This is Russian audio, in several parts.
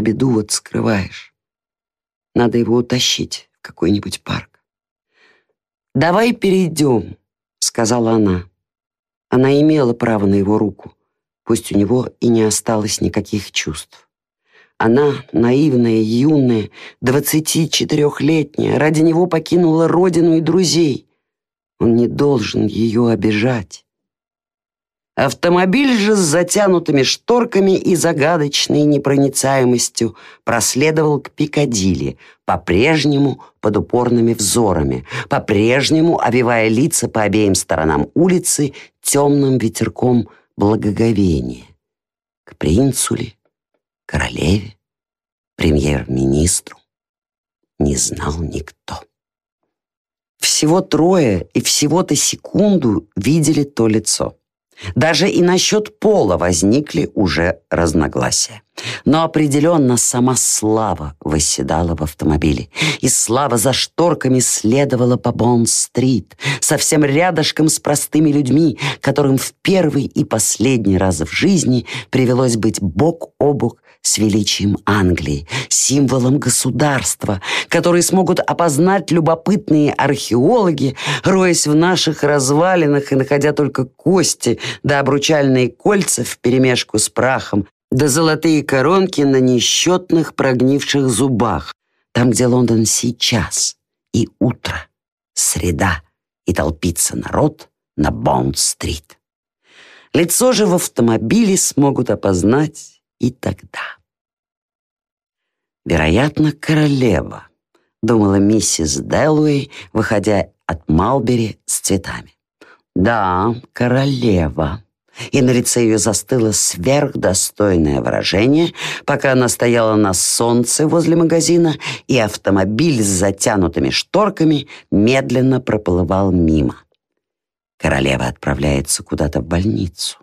а беду вот скрываешь. Надо его утащить в какой-нибудь парк. «Давай перейдем», — сказала она. Она имела право на его руку, пусть у него и не осталось никаких чувств. Она, наивная, юная, 24-летняя, ради него покинула родину и друзей. Он не должен ее обижать. Автомобиль же с затянутыми шторками и загадочной непроницаемостью проследовал к Пикадилли, по-прежнему под упорными взорами, по-прежнему обивая лица по обеим сторонам улицы темным ветерком благоговения. К принцу ли, королеве, премьер-министру не знал никто. Всего трое и всего-то секунду видели то лицо. Даже и насчет пола возникли уже разногласия. Но определенно сама слава восседала в автомобиле. И слава за шторками следовала по Бонд-стрит, совсем рядышком с простыми людьми, которым в первый и последний раз в жизни привелось быть бок о бок с величием Англии, символом государства, который смогут опознать любопытные археологи, роясь в наших развалинах и находя только кости да обручальные кольца вперемешку с прахом, да золотые коронки на несчетных прогнивших зубах, там, где Лондон сейчас и утро, среда и толпится народ на Бонд-стрит. Лицо же в автомобиле смогут опознать и тогда. Вероятно, королева, думала миссис Дэллоуэй, выходя от Малбери с цветами. Да, королева и на лице ее застыло сверхдостойное выражение, пока она стояла на солнце возле магазина, и автомобиль с затянутыми шторками медленно проплывал мимо. Королева отправляется куда-то в больницу.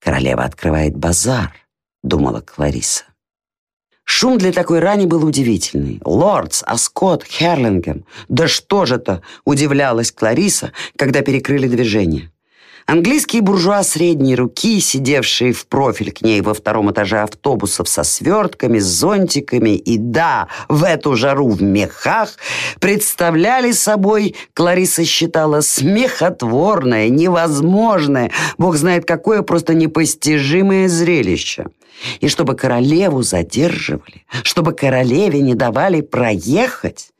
Королева открывает базар, думала Клариса. Шум для такой рани был удивительный. Лордс, Аскот, Херлингем. Да что же это, удивлялась Клариса, когда перекрыли движение. Английские буржуа средней руки, сидевшие в профиль к ней во втором этаже автобусов со свертками, с зонтиками и, да, в эту жару в мехах, представляли собой, Клариса считала, смехотворное, невозможное, бог знает какое, просто непостижимое зрелище. И чтобы королеву задерживали, чтобы королеве не давали проехать,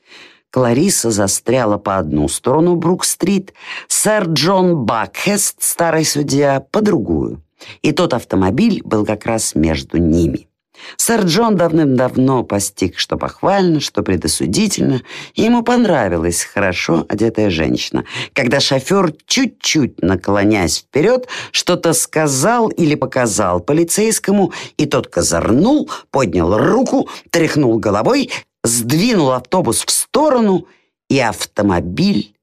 Клариса застряла по одну сторону Брук-стрит, сэр Джон Бакхест, старый судья, по другую. И тот автомобиль был как раз между ними. Сэр Джон давным-давно постиг, что похвально, что предосудительно, и ему понравилась хорошо одетая женщина. Когда шофер, чуть-чуть наклонясь вперед, что-то сказал или показал полицейскому, и тот козырнул, поднял руку, тряхнул головой, сдвинул автобус в сторону, и автомобиль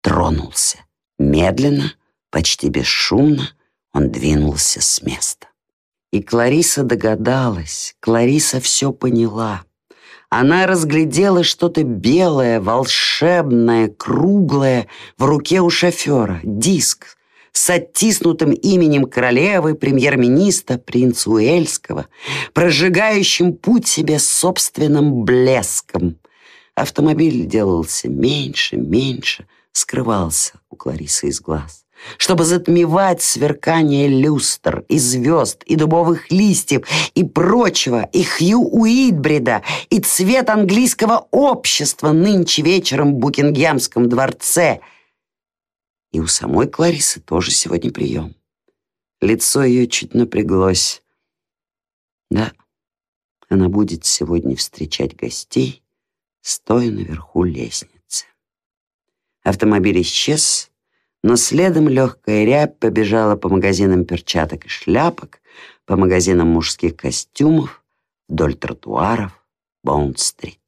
тронулся. Медленно, почти бесшумно он двинулся с места. И Клариса догадалась, Клариса все поняла. Она разглядела что-то белое, волшебное, круглое в руке у шофера, диск, с оттиснутым именем королевы, премьер-министра, принца Уэльского, прожигающим путь себе собственным блеском. Автомобиль делался меньше, меньше, скрывался у Кларисы из глаз чтобы затмевать сверкание люстр и звезд, и дубовых листьев, и прочего, и Хью Уитбрида, и цвет английского общества нынче вечером в Букингемском дворце — и у самой Кларисы тоже сегодня прием. Лицо ее чуть напряглось. Да, она будет сегодня встречать гостей, стоя наверху лестницы. Автомобиль исчез, но следом легкая рябь побежала по магазинам перчаток и шляпок, по магазинам мужских костюмов, вдоль тротуаров Боунд-стрит.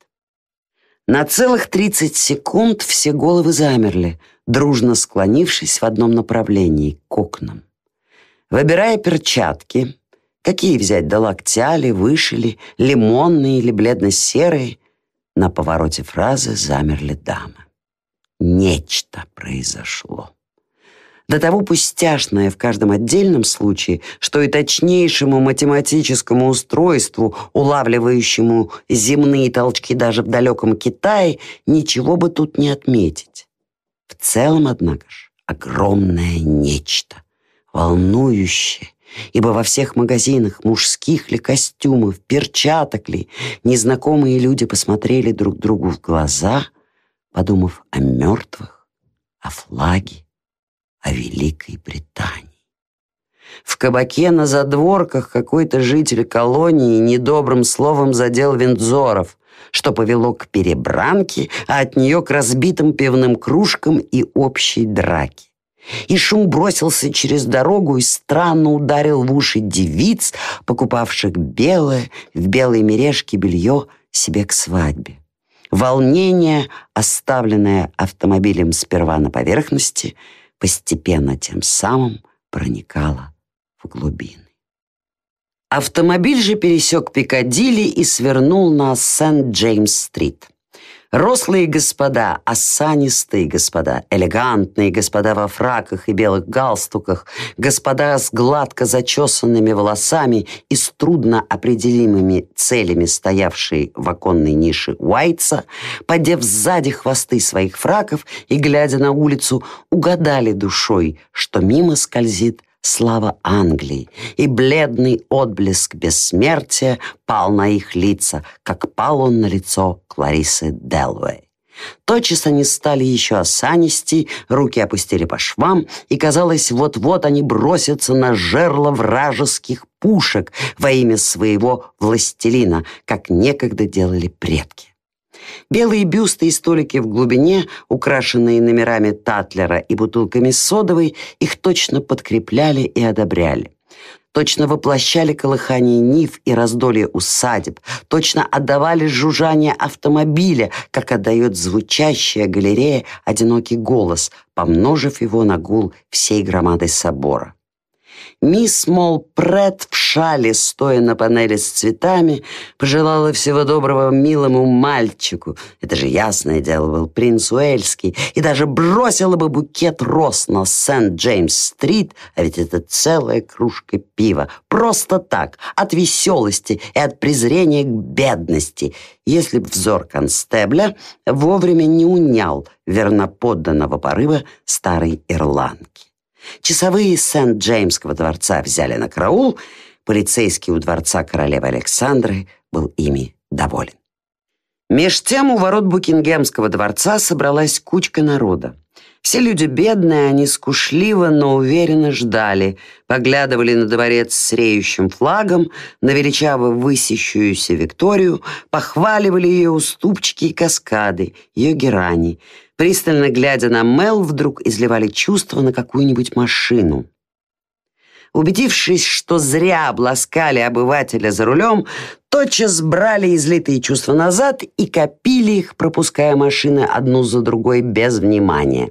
На целых 30 секунд все головы замерли, дружно склонившись в одном направлении, к окнам. Выбирая перчатки, какие взять до локтя ли, выше ли, лимонные или бледно-серые, на повороте фразы замерли дамы. Нечто произошло. До того пустяшное в каждом отдельном случае, что и точнейшему математическому устройству, улавливающему земные толчки даже в далеком Китае, ничего бы тут не отметить. В целом, однако же, огромное нечто, волнующее, ибо во всех магазинах, мужских ли костюмов, перчаток ли, незнакомые люди посмотрели друг другу в глаза, подумав о мертвых, о флаге, о Великой Британии. В кабаке на задворках какой-то житель колонии недобрым словом задел Виндзоров, что повело к перебранке, а от нее к разбитым пивным кружкам и общей драке. И шум бросился через дорогу и странно ударил в уши девиц, покупавших белое в белой мережке белье себе к свадьбе. Волнение, оставленное автомобилем сперва на поверхности, постепенно тем самым проникало в глубины. Автомобиль же пересек Пикадилли и свернул на Сент-Джеймс-стрит. Рослые господа, осанистые господа, элегантные господа во фраках и белых галстуках, господа с гладко зачесанными волосами и с трудно определимыми целями, стоявшие в оконной нише Уайтса, подев сзади хвосты своих фраков и, глядя на улицу, угадали душой, что мимо скользит слава Англии, и бледный отблеск бессмертия пал на их лица, как пал он на лицо Кларисы Делвей. Тотчас они стали еще осанисти, руки опустили по швам, и, казалось, вот-вот они бросятся на жерло вражеских пушек во имя своего властелина, как некогда делали предки. Белые бюсты и столики в глубине, украшенные номерами Татлера и бутылками содовой, их точно подкрепляли и одобряли. Точно воплощали колыхание нив и раздолье усадеб, точно отдавали жужжание автомобиля, как отдает звучащая галерея одинокий голос, помножив его на гул всей громады собора. Мисс Мол Прет в шале, стоя на панели с цветами, пожелала всего доброго милому мальчику. Это же ясное дело был принц Уэльский. И даже бросила бы букет роз на Сент-Джеймс-стрит, а ведь это целая кружка пива. Просто так, от веселости и от презрения к бедности, если б взор констебля вовремя не унял верноподданного порыва старой ирландки. Часовые Сент-Джеймского дворца взяли на караул, полицейский у дворца королевы Александры был ими доволен. Меж тем у ворот Букингемского дворца собралась кучка народа. Все люди бедные, они скушливо, но уверенно ждали, поглядывали на дворец с реющим флагом, на величаво высящуюся Викторию, похваливали ее уступчики и каскады, ее герани — пристально глядя на Мел, вдруг изливали чувства на какую-нибудь машину. Убедившись, что зря обласкали обывателя за рулем, тотчас брали излитые чувства назад и копили их, пропуская машины одну за другой без внимания.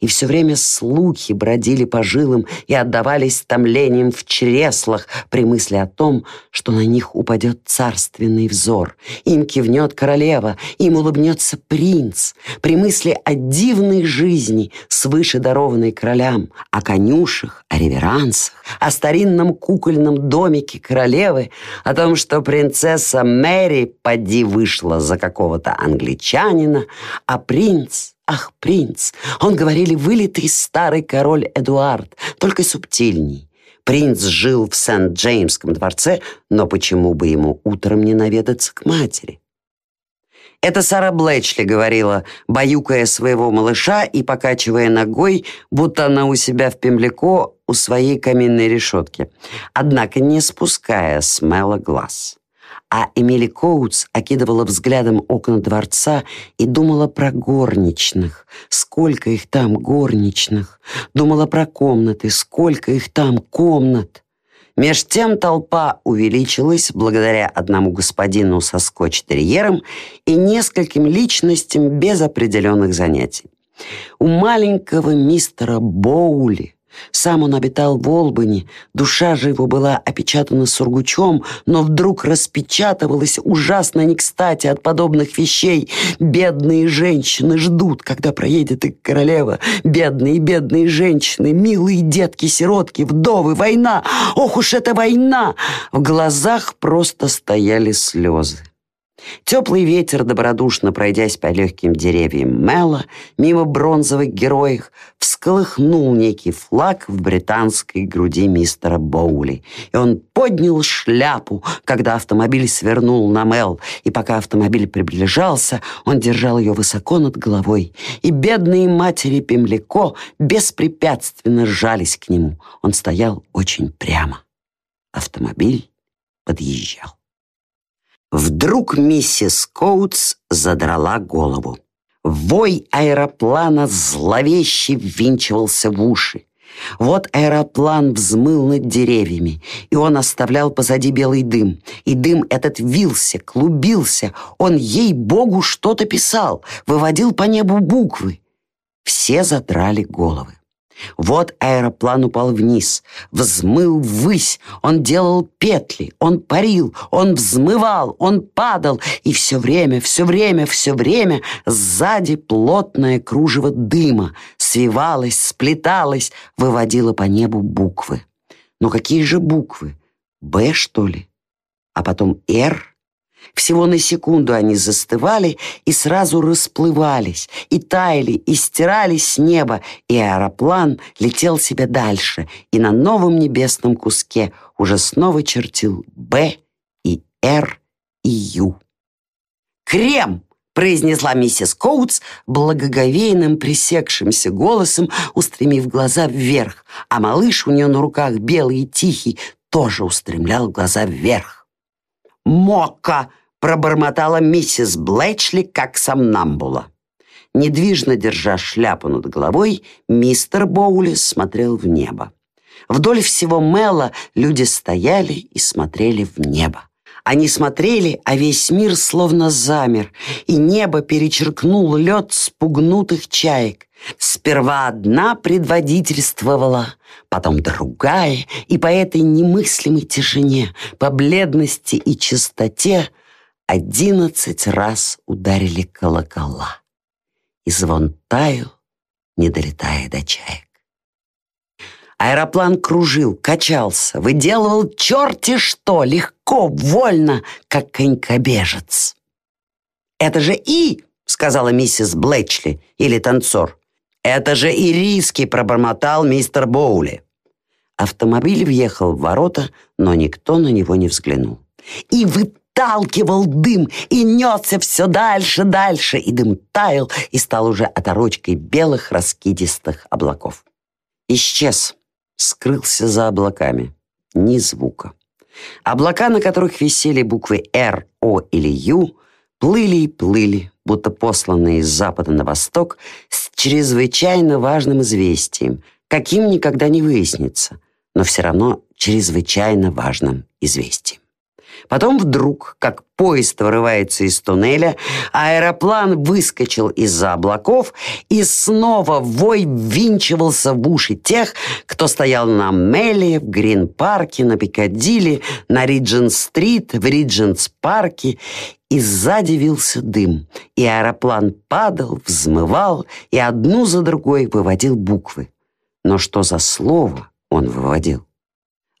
И все время слухи бродили по жилам и отдавались томлением в чреслах при мысли о том, что на них упадет царственный взор. Им кивнет королева, им улыбнется принц. При мысли о дивной жизни, свыше дарованной королям, о конюшах, о реверансах, о старинном кукольном домике королевы, о том, что принцесса Мэри поди вышла за какого-то англичанина, а принц Ах, принц! Он, говорили, вылитый старый король Эдуард, только субтильней. Принц жил в Сент-Джеймском дворце, но почему бы ему утром не наведаться к матери? Это Сара Блэчли говорила, баюкая своего малыша и покачивая ногой, будто она у себя в Пемляко у своей каминной решетки, однако не спуская с Мэла глаз а Эмили Коутс окидывала взглядом окна дворца и думала про горничных. Сколько их там горничных? Думала про комнаты. Сколько их там комнат? Меж тем толпа увеличилась благодаря одному господину со скотч-терьером и нескольким личностям без определенных занятий. У маленького мистера Боули Сам он обитал в Олбани, душа же его была опечатана сургучом, но вдруг распечатывалась ужасно не кстати от подобных вещей. Бедные женщины ждут, когда проедет их королева. Бедные, бедные женщины, милые детки-сиротки, вдовы, война. Ох уж эта война! В глазах просто стояли слезы. Теплый ветер, добродушно пройдясь по легким деревьям Мела, мимо бронзовых героев, всколыхнул некий флаг в британской груди мистера Боули. И он поднял шляпу, когда автомобиль свернул на Мел. И пока автомобиль приближался, он держал ее высоко над головой. И бедные матери Пемляко беспрепятственно сжались к нему. Он стоял очень прямо. Автомобиль подъезжал. Вдруг миссис Коутс задрала голову. Вой аэроплана зловеще ввинчивался в уши. Вот аэроплан взмыл над деревьями, и он оставлял позади белый дым. И дым этот вился, клубился. Он, ей-богу, что-то писал, выводил по небу буквы. Все задрали головы. Вот аэроплан упал вниз, взмыл ввысь, он делал петли, он парил, он взмывал, он падал, и все время, все время, все время сзади плотное кружево дыма свивалось, сплеталось, выводило по небу буквы. Но какие же буквы? «Б», что ли? А потом «Р», всего на секунду они застывали и сразу расплывались, и таяли, и стирались с неба, и аэроплан летел себе дальше, и на новом небесном куске уже снова чертил «Б» и «Р» и «Ю». «Крем!» — произнесла миссис Коутс благоговейным пресекшимся голосом, устремив глаза вверх, а малыш у нее на руках белый и тихий тоже устремлял глаза вверх. «Мока!» — пробормотала миссис Блэчли, как сомнамбула. Недвижно держа шляпу над головой, мистер Боули смотрел в небо. Вдоль всего Мэла люди стояли и смотрели в небо. Они смотрели, а весь мир словно замер, и небо перечеркнул лед спугнутых чаек. Сперва одна предводительствовала, потом другая, и по этой немыслимой тишине, по бледности и чистоте одиннадцать раз ударили колокола. И звон таял, не долетая до чаек. Аэроплан кружил, качался, выделывал черти что, легко, вольно, как конькобежец. «Это же И!» — сказала миссис Блэчли, или танцор. «Это же ириски!» — пробормотал мистер Боули. Автомобиль въехал в ворота, но никто на него не взглянул. И выталкивал дым, и несся все дальше, дальше, и дым таял и стал уже оторочкой белых раскидистых облаков. Исчез, скрылся за облаками. Ни звука. Облака, на которых висели буквы «Р», «О» или «Ю», плыли и плыли, будто посланные из запада на восток, с чрезвычайно важным известием, каким никогда не выяснится, но все равно чрезвычайно важным известием. Потом вдруг, как поезд вырывается из туннеля, аэроплан выскочил из-за облаков и снова вой ввинчивался в уши тех, кто стоял на Мелли, в Грин-парке, на Пикадилли, на Риджент-стрит, в Риджентс-парке, и сзади вился дым, и аэроплан падал, взмывал и одну за другой выводил буквы. Но что за слово он выводил?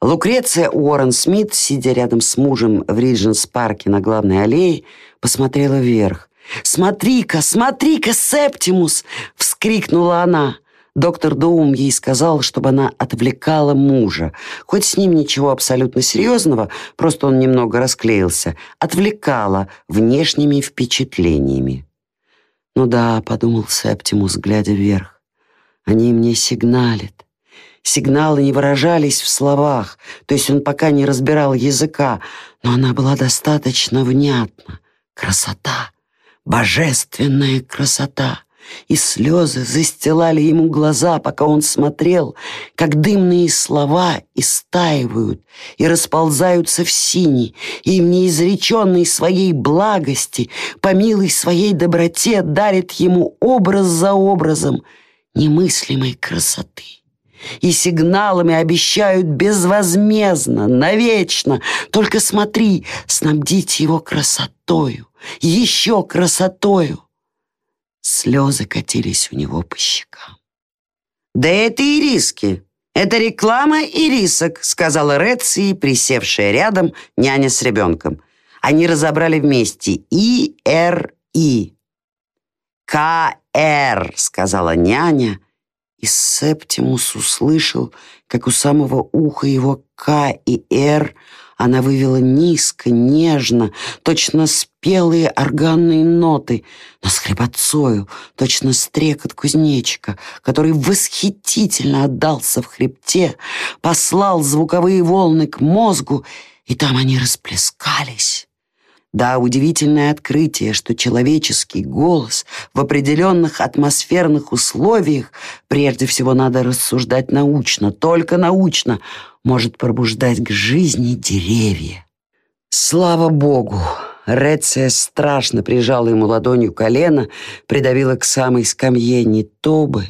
Лукреция Уоррен Смит, сидя рядом с мужем в Ридженс-парке на главной аллее, посмотрела вверх. «Смотри-ка, смотри-ка, Септимус!» — вскрикнула она. Доктор Доум ей сказал, чтобы она отвлекала мужа. Хоть с ним ничего абсолютно серьезного, просто он немного расклеился. Отвлекала внешними впечатлениями. «Ну да», — подумал Септимус, глядя вверх, — «они мне сигналят. Сигналы не выражались в словах, то есть он пока не разбирал языка, но она была достаточно внятна. Красота, божественная красота. И слезы застилали ему глаза, пока он смотрел, как дымные слова истаивают и расползаются в синий, и в неизреченной своей благости, по милой своей доброте дарит ему образ за образом немыслимой красоты и сигналами обещают безвозмездно, навечно. Только смотри, снабдить его красотою, еще красотою. Слезы катились у него по щекам. «Да это ириски. Это реклама ирисок», — сказала Ретси, присевшая рядом няня с ребенком. Они разобрали вместе «И-Р-И». «К-Р», — сказала няня, и Септимус услышал, как у самого уха его «К» и «Р» она вывела низко, нежно, точно спелые органные ноты, но с хреботцою, точно стрекот кузнечика, который восхитительно отдался в хребте, послал звуковые волны к мозгу, и там они расплескались. Да, удивительное открытие, что человеческий голос в определенных атмосферных условиях, прежде всего надо рассуждать научно, только научно, может пробуждать к жизни деревья. Слава Богу! Реция страшно прижала ему ладонью колено, придавила к самой скамье не то бы,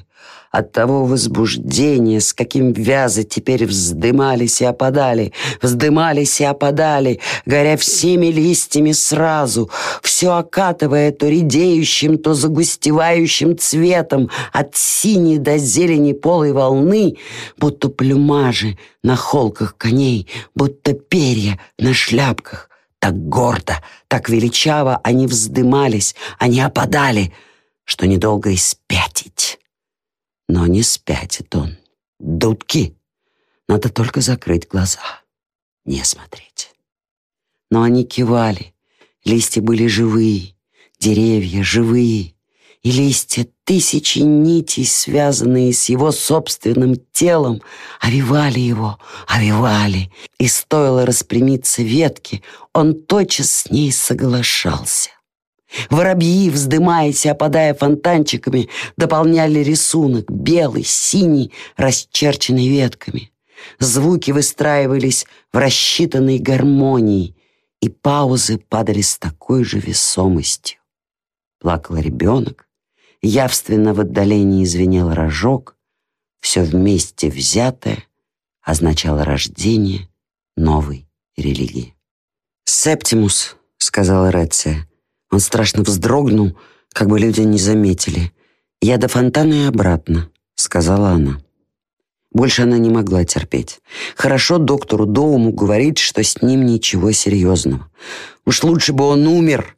от того возбуждения, с каким вязы теперь вздымались и опадали, вздымались и опадали, горя всеми листьями сразу, все окатывая то редеющим, то загустевающим цветом от синей до зелени полой волны, будто плюмажи на холках коней, будто перья на шляпках. Так гордо, так величаво они вздымались, они опадали, что недолго и спятить. Но не спятит он. Дудки. Надо только закрыть глаза. Не смотреть. Но они кивали. Листья были живые, деревья живые. И листья тысячи нитей, связанные с его собственным телом, овивали его, овивали. И стоило распрямиться ветке, он тотчас с ней соглашался. Воробьи, вздымаясь и опадая фонтанчиками, дополняли рисунок белый, синий, расчерченный ветками. Звуки выстраивались в рассчитанной гармонии, и паузы падали с такой же весомостью. Плакал ребенок, явственно в отдалении звенел рожок, все вместе взятое означало рождение новой религии. «Септимус», — сказала Реция, — он страшно вздрогнул, как бы люди не заметили. «Я до фонтана и обратно», — сказала она. Больше она не могла терпеть. Хорошо доктору Доуму говорить, что с ним ничего серьезного. Уж лучше бы он умер.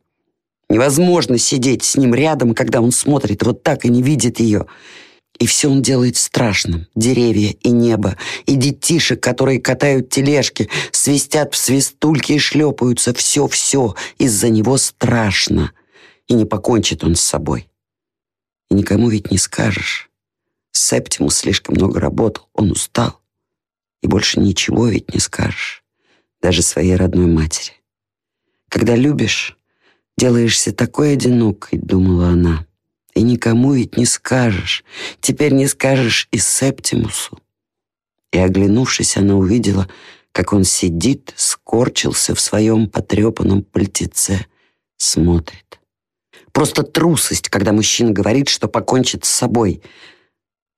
Невозможно сидеть с ним рядом, когда он смотрит вот так и не видит ее. И все он делает страшным. Деревья и небо, и детишек, которые катают тележки, свистят в свистульки и шлепаются. Все-все из-за него страшно. И не покончит он с собой. И никому ведь не скажешь. Септимус слишком много работал, он устал. И больше ничего ведь не скажешь. Даже своей родной матери. Когда любишь, делаешься такой одинокой, думала она. И никому ведь не скажешь. Теперь не скажешь и Септимусу. И, оглянувшись, она увидела, как он сидит, скорчился в своем потрепанном пальтеце, смотрит. Просто трусость, когда мужчина говорит, что покончит с собой.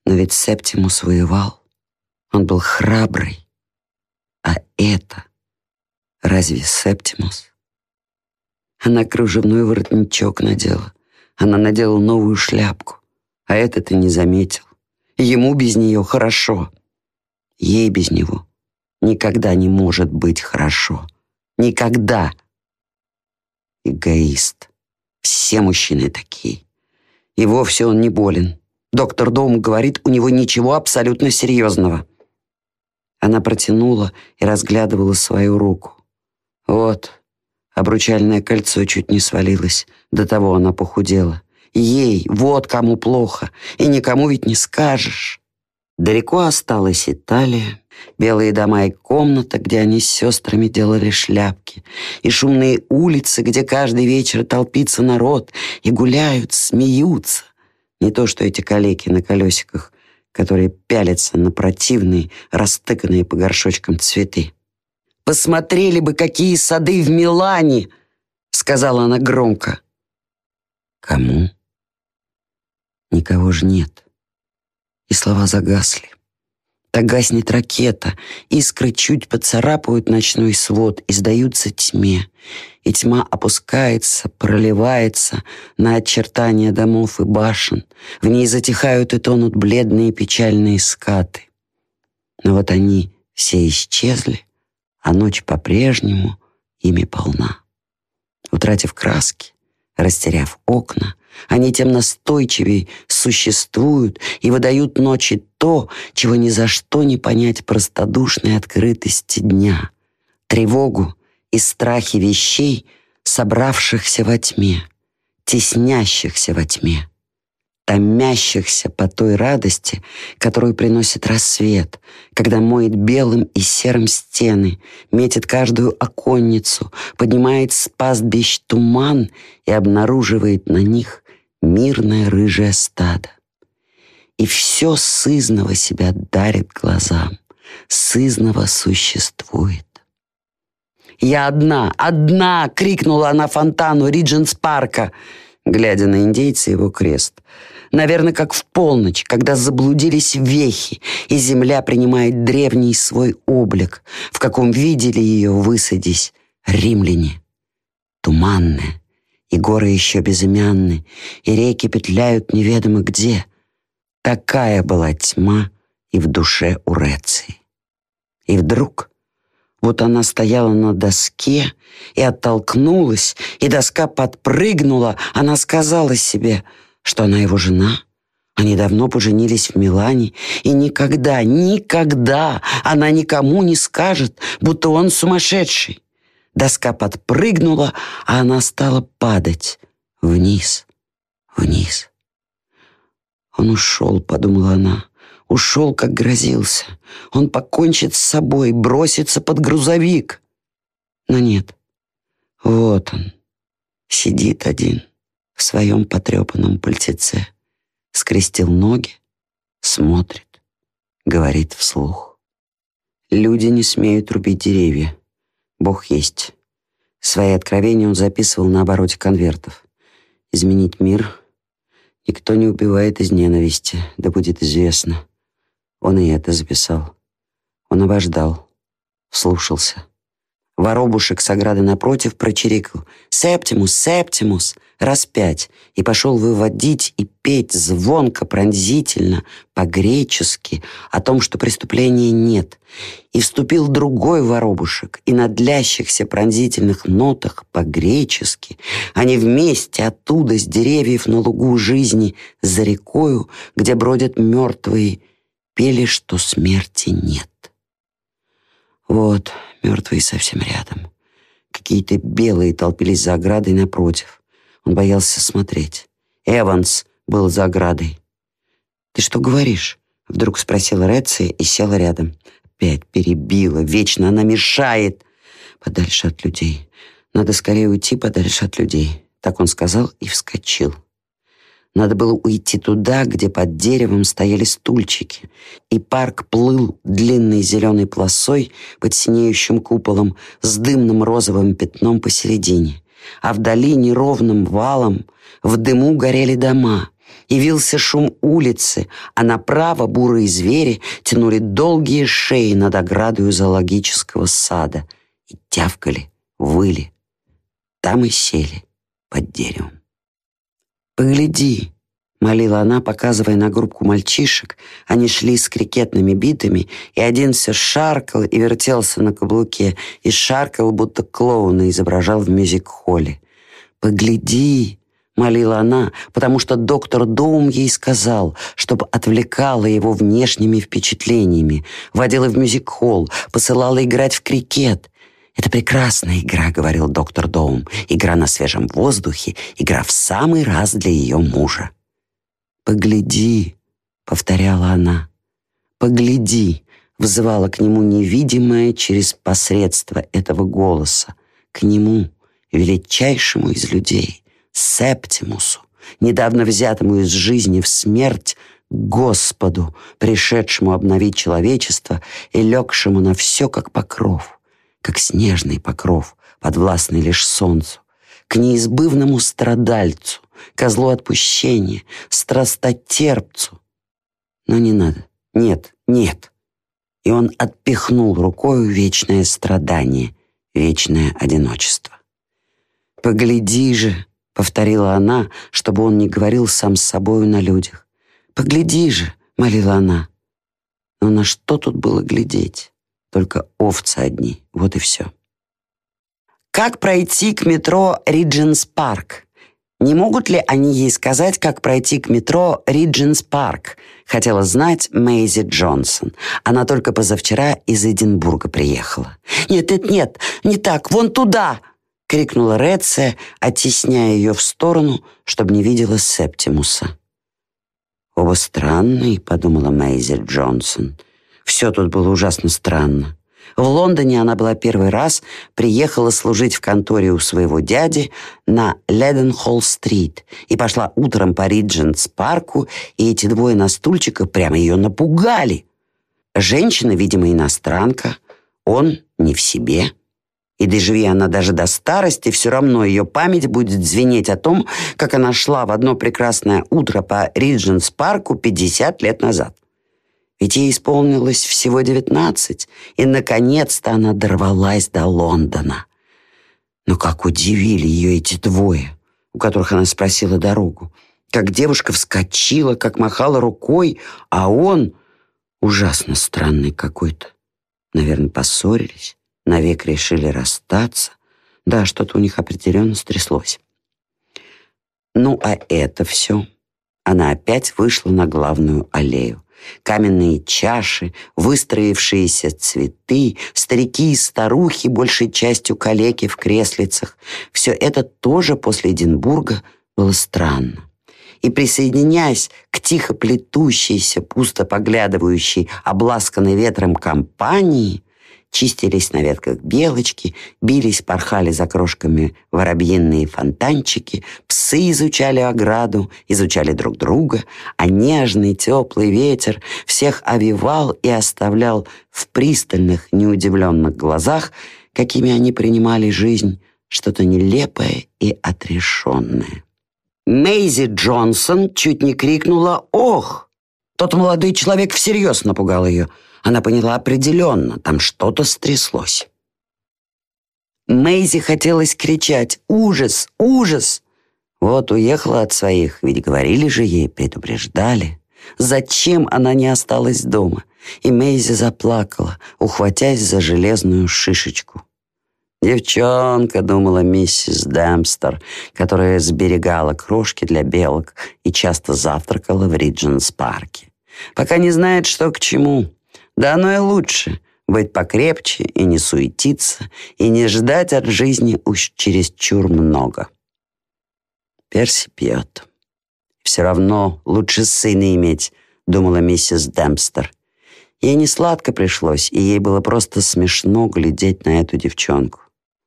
Но ведь Септимус воевал. Он был храбрый. А это разве Септимус? Она кружевной воротничок надела. Она надела новую шляпку, а этот и не заметил. Ему без нее хорошо. Ей без него никогда не может быть хорошо. Никогда. Эгоист. Все мужчины такие. И вовсе он не болен. Доктор Дом говорит, у него ничего абсолютно серьезного. Она протянула и разглядывала свою руку. Вот, Обручальное кольцо чуть не свалилось, до того она похудела. Ей, вот кому плохо, и никому ведь не скажешь. Далеко осталась Италия, белые дома и комната, где они с сестрами делали шляпки, и шумные улицы, где каждый вечер толпится народ, и гуляют, смеются. Не то, что эти калеки на колесиках, которые пялятся на противные, растыканные по горшочкам цветы. Посмотрели бы, какие сады в Милане!» — сказала она громко. «Кому?» «Никого же нет». И слова загасли. Так гаснет ракета, искры чуть поцарапают ночной свод и сдаются тьме. И тьма опускается, проливается на очертания домов и башен. В ней затихают и тонут бледные печальные скаты. Но вот они все исчезли, а ночь по-прежнему ими полна. Утратив краски, растеряв окна, они тем настойчивее существуют и выдают ночи то, чего ни за что не понять простодушной открытости дня, тревогу и страхи вещей, собравшихся во тьме, теснящихся во тьме томящихся по той радости, которую приносит рассвет, когда моет белым и серым стены, метит каждую оконницу, поднимает с пастбищ туман и обнаруживает на них мирное рыжее стадо. И все сызново себя дарит глазам, сызново существует. «Я одна, одна!» — крикнула она фонтану Ридженс Парка, глядя на индейца его крест — Наверное, как в полночь, когда заблудились вехи, и земля принимает древний свой облик, в каком видели ее, высадись, римляне. Туманная, и горы еще безымянны, и реки петляют неведомо где. Такая была тьма и в душе у Реции. И вдруг вот она стояла на доске и оттолкнулась, и доска подпрыгнула, она сказала себе — что она его жена. Они давно поженились в Милане, и никогда, никогда она никому не скажет, будто он сумасшедший. Доска подпрыгнула, а она стала падать вниз, вниз. Он ушел, подумала она, ушел, как грозился. Он покончит с собой, бросится под грузовик. Но нет, вот он, сидит один в своем потрепанном пальтеце, скрестил ноги, смотрит, говорит вслух. Люди не смеют рубить деревья. Бог есть. Свои откровения он записывал на обороте конвертов. Изменить мир никто не убивает из ненависти, да будет известно. Он и это записал. Он обождал, вслушался. Воробушек с ограды напротив прочирикал «Септимус, Септимус!» раз пять и пошел выводить и петь звонко, пронзительно, по-гречески о том, что преступления нет. И вступил другой воробушек, и на длящихся пронзительных нотах по-гречески они вместе оттуда, с деревьев на лугу жизни, за рекою, где бродят мертвые, пели, что смерти нет. Вот, мертвые совсем рядом. Какие-то белые толпились за оградой напротив. Он боялся смотреть. Эванс был за оградой. «Ты что говоришь?» — вдруг спросила Реция и села рядом. Опять перебила. Вечно она мешает. Подальше от людей. Надо скорее уйти подальше от людей. Так он сказал и вскочил. Надо было уйти туда, где под деревом стояли стульчики, и парк плыл длинной зеленой полосой под синеющим куполом с дымным розовым пятном посередине. А вдали неровным валом в дыму горели дома. Явился шум улицы, а направо бурые звери тянули долгие шеи над оградой зоологического сада и тявкали, выли. Там и сели под деревом. «Погляди!» — молила она, показывая на группку мальчишек. Они шли с крикетными битами, и один все шаркал и вертелся на каблуке, и шаркал, будто клоуна изображал в мюзик-холле. «Погляди!» — молила она, потому что доктор Доум ей сказал, чтобы отвлекала его внешними впечатлениями, водила в мюзик-холл, посылала играть в крикет — «Это прекрасная игра», — говорил доктор Доум. «Игра на свежем воздухе, игра в самый раз для ее мужа». «Погляди», — повторяла она. «Погляди», — взывала к нему невидимая через посредство этого голоса, к нему, величайшему из людей, Септимусу, недавно взятому из жизни в смерть, Господу, пришедшему обновить человечество и легшему на все, как покров как снежный покров, подвластный лишь солнцу, к неизбывному страдальцу, козлу отпущения, страстотерпцу. Но не надо. Нет, нет. и он отпихнул рукою вечное страдание, вечное одиночество. «Погляди же», — повторила она, чтобы он не говорил сам с собою на людях. «Погляди же», — молила она. Но на что тут было глядеть? Только овцы одни, вот и все. Как пройти к метро Ридженс Парк? Не могут ли они ей сказать, как пройти к метро Ридженс Парк? Хотела знать Мэйзи Джонсон. Она только позавчера из Эдинбурга приехала. «Нет, нет, нет, не так, вон туда!» — крикнула Реция, оттесняя ее в сторону, чтобы не видела Септимуса. «Оба странные», — подумала Мэйзи Джонсон. «Все тут было ужасно странно. В Лондоне она была первый раз, приехала служить в конторе у своего дяди на Леденхолл-стрит и пошла утром по Ридженс-парку, и эти двое на стульчиках прямо ее напугали. Женщина, видимо, иностранка, он не в себе. И доживи она даже до старости, все равно ее память будет звенеть о том, как она шла в одно прекрасное утро по Ридженс-парку 50 лет назад. Ведь ей исполнилось всего девятнадцать, и, наконец-то, она дорвалась до Лондона. Но как удивили ее эти двое, у которых она спросила дорогу. Как девушка вскочила, как махала рукой, а он ужасно странный какой-то. Наверное, поссорились, навек решили расстаться. Да, что-то у них определенно стряслось. Ну, а это все. Она опять вышла на главную аллею. Каменные чаши, выстроившиеся цветы, старики и старухи, большей частью калеки в креслицах. Все это тоже после Эдинбурга было странно. И присоединяясь к тихо плетущейся, пусто поглядывающей, обласканной ветром компании, чистились на ветках белочки, бились, порхали за крошками воробьиные фонтанчики, псы изучали ограду, изучали друг друга, а нежный теплый ветер всех овивал и оставлял в пристальных, неудивленных глазах, какими они принимали жизнь, что-то нелепое и отрешенное. Мейзи Джонсон чуть не крикнула «Ох!». Тот молодой человек всерьез напугал ее – она поняла определенно, там что-то стряслось. Мэйзи хотелось кричать «Ужас! Ужас!» Вот уехала от своих, ведь говорили же ей, предупреждали. Зачем она не осталась дома? И Мэйзи заплакала, ухватясь за железную шишечку. «Девчонка», — думала миссис Дэмстер, которая сберегала крошки для белок и часто завтракала в Ридженс-парке. «Пока не знает, что к чему. Да оно и лучше — быть покрепче и не суетиться, и не ждать от жизни уж чересчур много. Перси пьет. Все равно лучше сына иметь, думала миссис Демпстер. Ей не сладко пришлось, и ей было просто смешно глядеть на эту девчонку.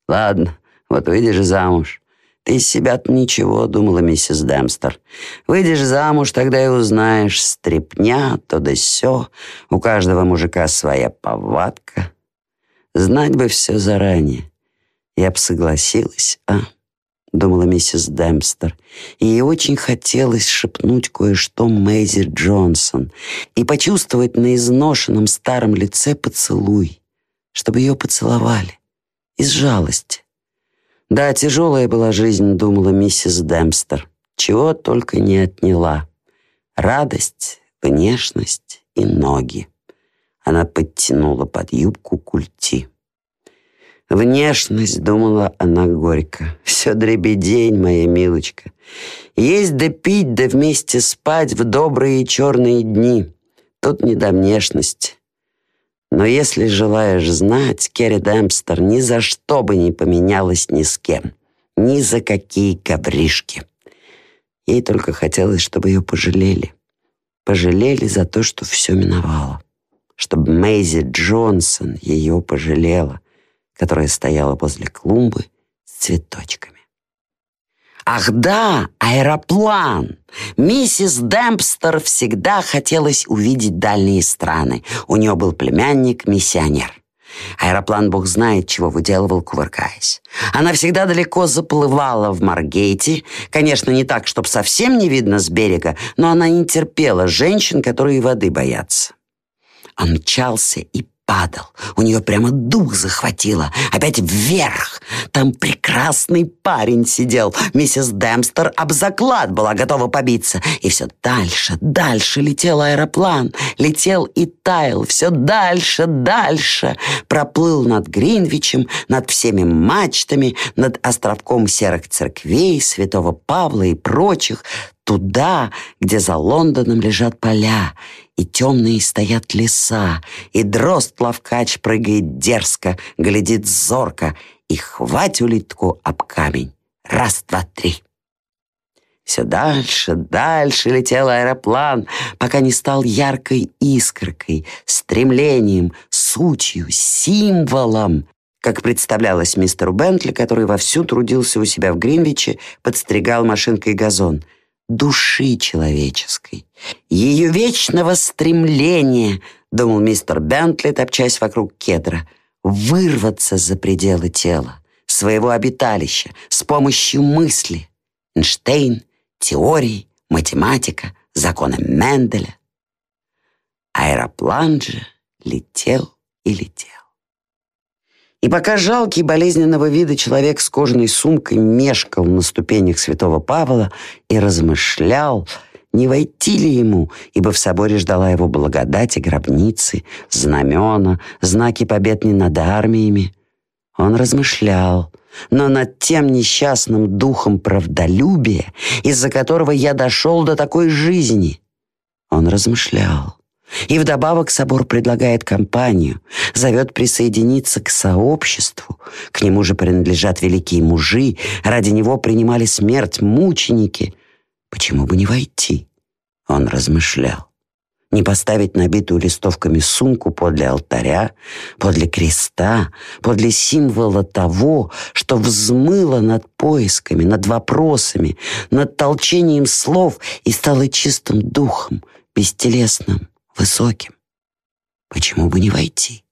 Ладно, вот выйдешь замуж. «Ты из себя-то ничего», — думала миссис Демстер. «Выйдешь замуж, тогда и узнаешь. Стрепня, то да сё. У каждого мужика своя повадка. Знать бы все заранее. Я бы согласилась, а?» — думала миссис Демстер. И ей очень хотелось шепнуть кое-что Мэйзи Джонсон и почувствовать на изношенном старом лице поцелуй, чтобы ее поцеловали из жалости. Да, тяжелая была жизнь, думала миссис Демстер. Чего только не отняла. Радость, внешность и ноги. Она подтянула под юбку культи. Внешность, думала она горько. Все дребедень, моя милочка. Есть да пить, да вместе спать в добрые черные дни. Тут не до внешности. Но если желаешь знать, Керри Дэмпстер ни за что бы не поменялась ни с кем. Ни за какие ковришки. Ей только хотелось, чтобы ее пожалели. Пожалели за то, что все миновало. Чтобы Мэйзи Джонсон ее пожалела, которая стояла возле клумбы с цветочками. Ах да, аэроплан! Миссис Демпстер всегда хотелось увидеть дальние страны. У нее был племянник-миссионер. Аэроплан бог знает, чего выделывал, кувыркаясь. Она всегда далеко заплывала в Маргейте. Конечно, не так, чтобы совсем не видно с берега, но она не терпела женщин, которые воды боятся. Он мчался и падал. У нее прямо дух захватило. Опять вверх. Там прекрасный парень сидел. Миссис Демстер об заклад была готова побиться. И все дальше, дальше летел аэроплан. Летел и таял. Все дальше, дальше. Проплыл над Гринвичем, над всеми мачтами, над островком серых церквей, святого Павла и прочих туда, где за Лондоном лежат поля, и темные стоят леса, и дрозд-ловкач прыгает дерзко, глядит зорко, и хвать улитку об камень. Раз, два, три. Все дальше, дальше летел аэроплан, пока не стал яркой искоркой, стремлением, сутью, символом, как представлялось мистеру Бентли, который вовсю трудился у себя в Гринвиче, подстригал машинкой газон — души человеческой, ее вечного стремления, думал мистер Бентли, топчась вокруг кедра, вырваться за пределы тела, своего обиталища с помощью мысли. Эйнштейн, теории, математика, законы Менделя. Аэроплан же летел и летел. И пока жалкий болезненного вида человек с кожаной сумкой мешкал на ступенях святого Павла и размышлял, не войти ли ему, ибо в соборе ждала его благодать и гробницы, знамена, знаки побед не над армиями. Он размышлял, но над тем несчастным духом правдолюбия, из-за которого я дошел до такой жизни. Он размышлял. И вдобавок собор предлагает компанию, зовет присоединиться к сообществу. К нему же принадлежат великие мужи, ради него принимали смерть мученики. Почему бы не войти? Он размышлял. Не поставить набитую листовками сумку подле алтаря, подле креста, подле символа того, что взмыло над поисками, над вопросами, над толчением слов и стало чистым духом, бестелесным высоким. Почему бы не войти?